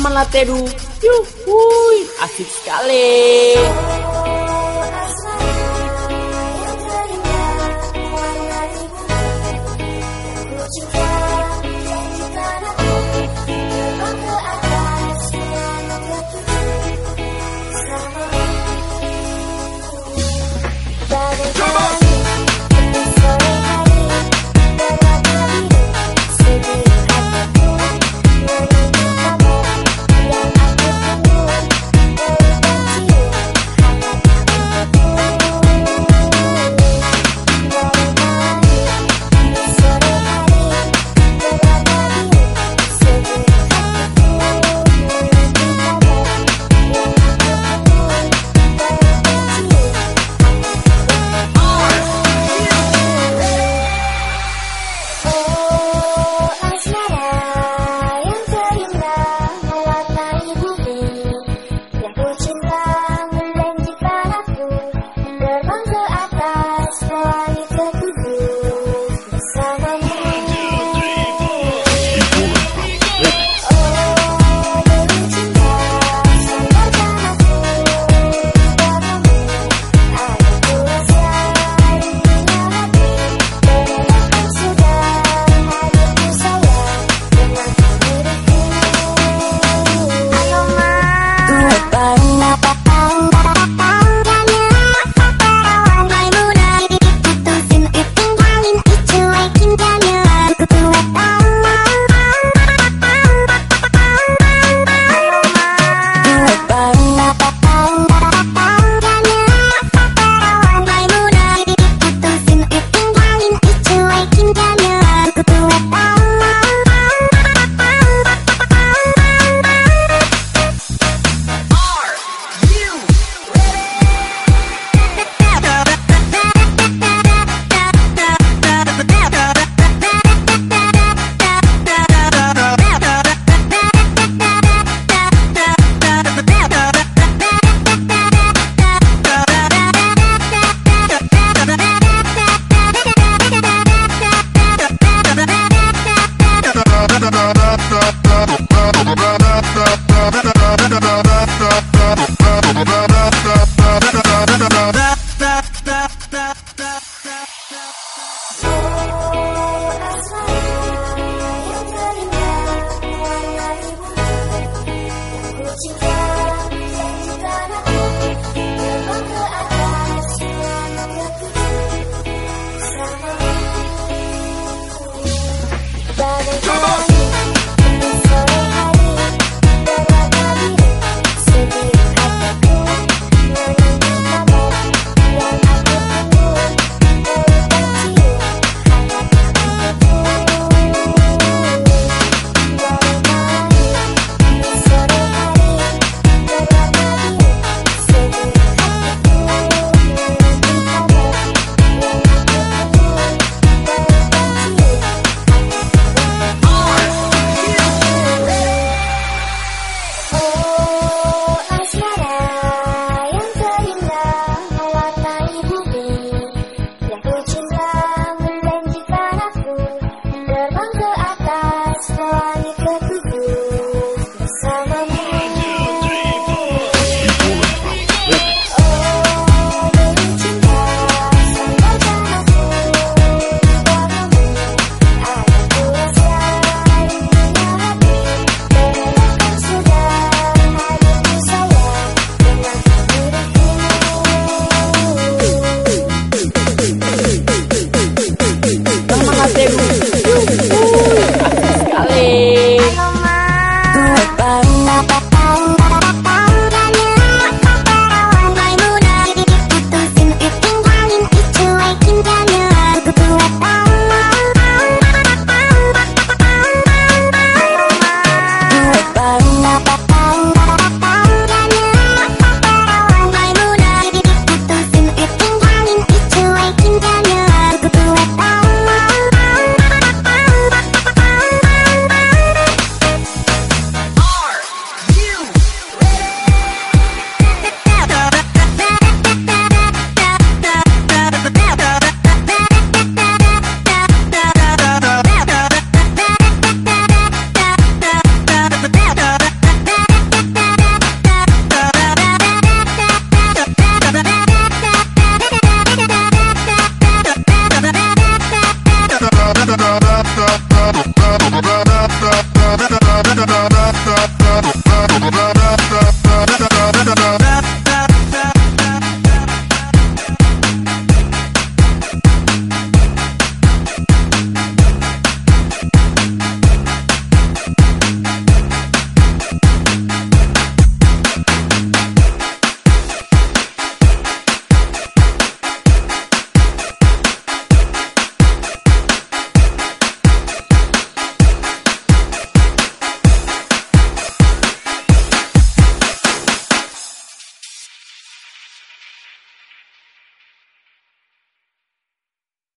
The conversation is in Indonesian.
Taman Lateru. Yuhuy, asik sekali. Come on! sky.